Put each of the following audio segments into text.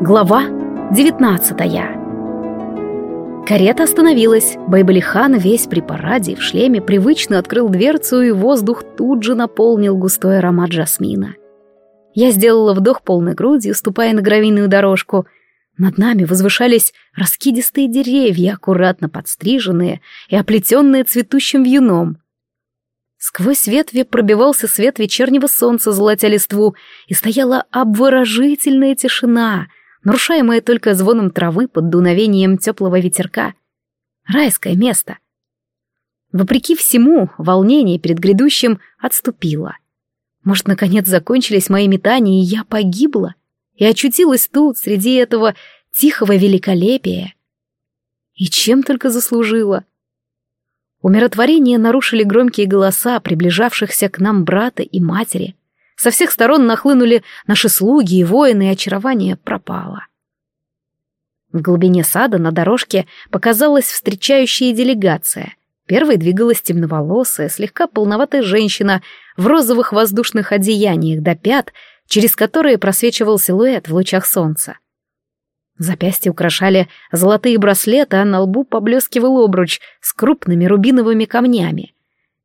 Глава 19 Карета остановилась. Байбалихан весь при параде в шлеме привычно открыл дверцу, и воздух тут же наполнил густой аромат жасмина. Я сделала вдох полной грудью, ступая на гравийную дорожку. Над нами возвышались раскидистые деревья, аккуратно подстриженные и оплетенные цветущим вьюном. Сквозь ветви пробивался свет вечернего солнца, золотя листву, и стояла обворожительная тишина — нарушаемое только звоном травы под дуновением теплого ветерка. Райское место. Вопреки всему, волнение перед грядущим отступило. Может, наконец закончились мои метания, и я погибла, и очутилась тут, среди этого тихого великолепия. И чем только заслужила. Умиротворение нарушили громкие голоса приближавшихся к нам брата и матери. Со всех сторон нахлынули наши слуги и воины, и очарование пропало. В глубине сада на дорожке показалась встречающая делегация. Первой двигалась темноволосая, слегка полноватая женщина в розовых воздушных одеяниях до пят, через которые просвечивал силуэт в лучах солнца. Запястья украшали золотые браслеты, а на лбу поблескивал обруч с крупными рубиновыми камнями.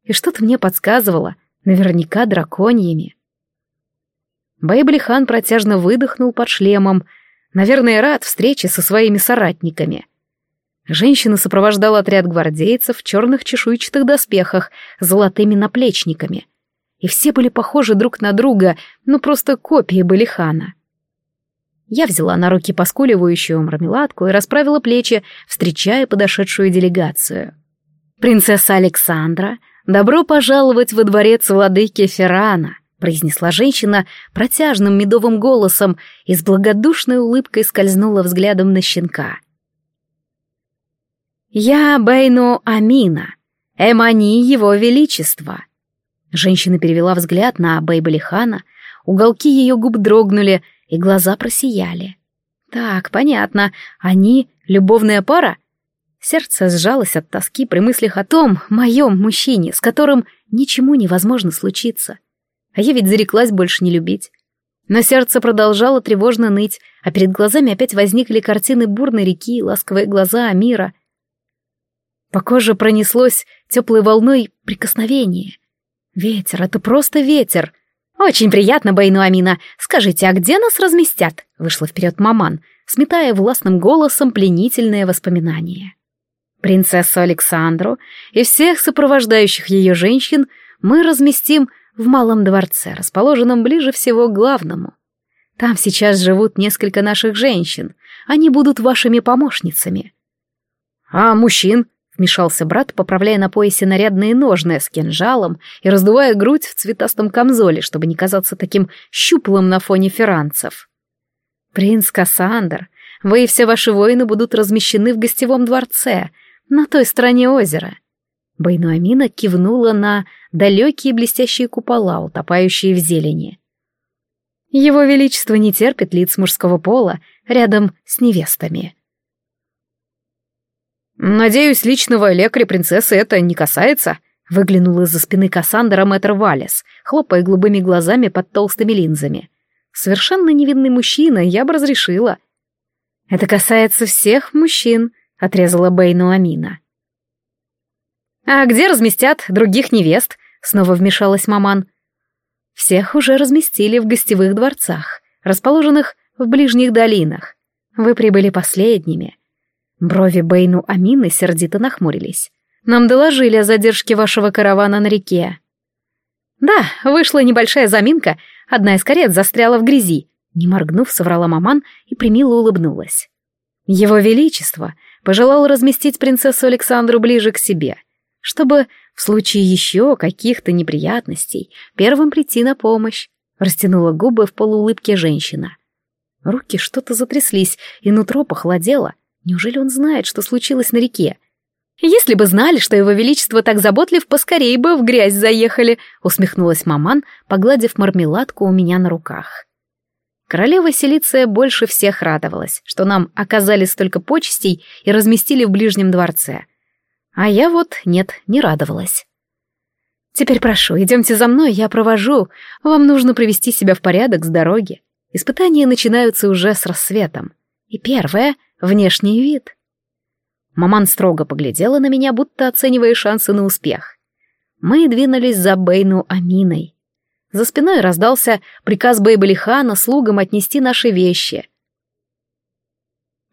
И что-то мне подсказывало, наверняка драконьями. Бейблихан протяжно выдохнул под шлемом, наверное, рад встрече со своими соратниками. Женщина сопровождала отряд гвардейцев в черных чешуйчатых доспехах с золотыми наплечниками. И все были похожи друг на друга, ну просто копии Балихана. Я взяла на руки поскуливающую мармеладку и расправила плечи, встречая подошедшую делегацию. «Принцесса Александра, добро пожаловать во дворец владыки Феррана!» Произнесла женщина протяжным медовым голосом и с благодушной улыбкой скользнула взглядом на щенка. «Я Бейну Амина, Эмани Его Величества». Женщина перевела взгляд на Бейбалихана, уголки ее губ дрогнули, и глаза просияли. «Так, понятно, они любовная пара?» Сердце сжалось от тоски при мыслях о том моем мужчине, с которым ничему невозможно случиться. А я ведь зареклась больше не любить. Но сердце продолжало тревожно ныть, а перед глазами опять возникли картины бурной реки, ласковые глаза Амира. По коже пронеслось теплой волной прикосновение. Ветер, это просто ветер. Очень приятно, Байну Амина. Скажите, а где нас разместят? Вышла вперед маман, сметая властным голосом пленительное воспоминание. Принцессу Александру и всех сопровождающих ее женщин мы разместим в малом дворце, расположенном ближе всего к главному. Там сейчас живут несколько наших женщин. Они будут вашими помощницами. А мужчин? Вмешался брат, поправляя на поясе нарядные ножны с кинжалом и раздувая грудь в цветастом камзоле, чтобы не казаться таким щуплым на фоне ферранцев. «Принц Кассандр, вы и все ваши воины будут размещены в гостевом дворце, на той стороне озера. Байнуамина кивнула на далекие блестящие купола, утопающие в зелени. Его Величество не терпит лиц мужского пола рядом с невестами. «Надеюсь, личного лекаря принцессы это не касается?» Выглянул из-за спины Кассандра мэтр Валес, хлопая голубыми глазами под толстыми линзами. «Совершенно невинный мужчина, я бы разрешила». «Это касается всех мужчин», — отрезала Бейну Амина. «А где разместят других невест?» — снова вмешалась маман. «Всех уже разместили в гостевых дворцах, расположенных в ближних долинах. Вы прибыли последними». Брови Бейну Амины сердито нахмурились. «Нам доложили о задержке вашего каравана на реке». «Да, вышла небольшая заминка, одна из карет застряла в грязи», не моргнув, соврала маман и примило улыбнулась. Его Величество пожелал разместить принцессу Александру ближе к себе — чтобы в случае еще каких-то неприятностей первым прийти на помощь. Растянула губы в полуулыбке женщина. Руки что-то затряслись, и нутро похолодело. Неужели он знает, что случилось на реке? «Если бы знали, что его величество так заботлив, поскорей бы в грязь заехали», усмехнулась маман, погладив мармеладку у меня на руках. Королева Селиция больше всех радовалась, что нам оказали столько почестей и разместили в ближнем дворце — а я вот, нет, не радовалась. «Теперь прошу, идемте за мной, я провожу. Вам нужно привести себя в порядок с дороги». Испытания начинаются уже с рассветом. И первое — внешний вид. Маман строго поглядела на меня, будто оценивая шансы на успех. Мы двинулись за Бейну Аминой. За спиной раздался приказ Бейбалихана слугам отнести наши вещи.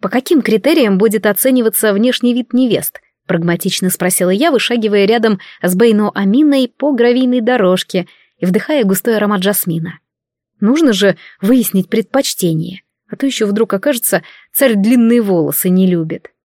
«По каким критериям будет оцениваться внешний вид невест?» — прагматично спросила я, вышагивая рядом с Бейну Аминой по гравийной дорожке и вдыхая густой аромат жасмина. «Нужно же выяснить предпочтение, а то еще вдруг окажется, царь длинные волосы не любит».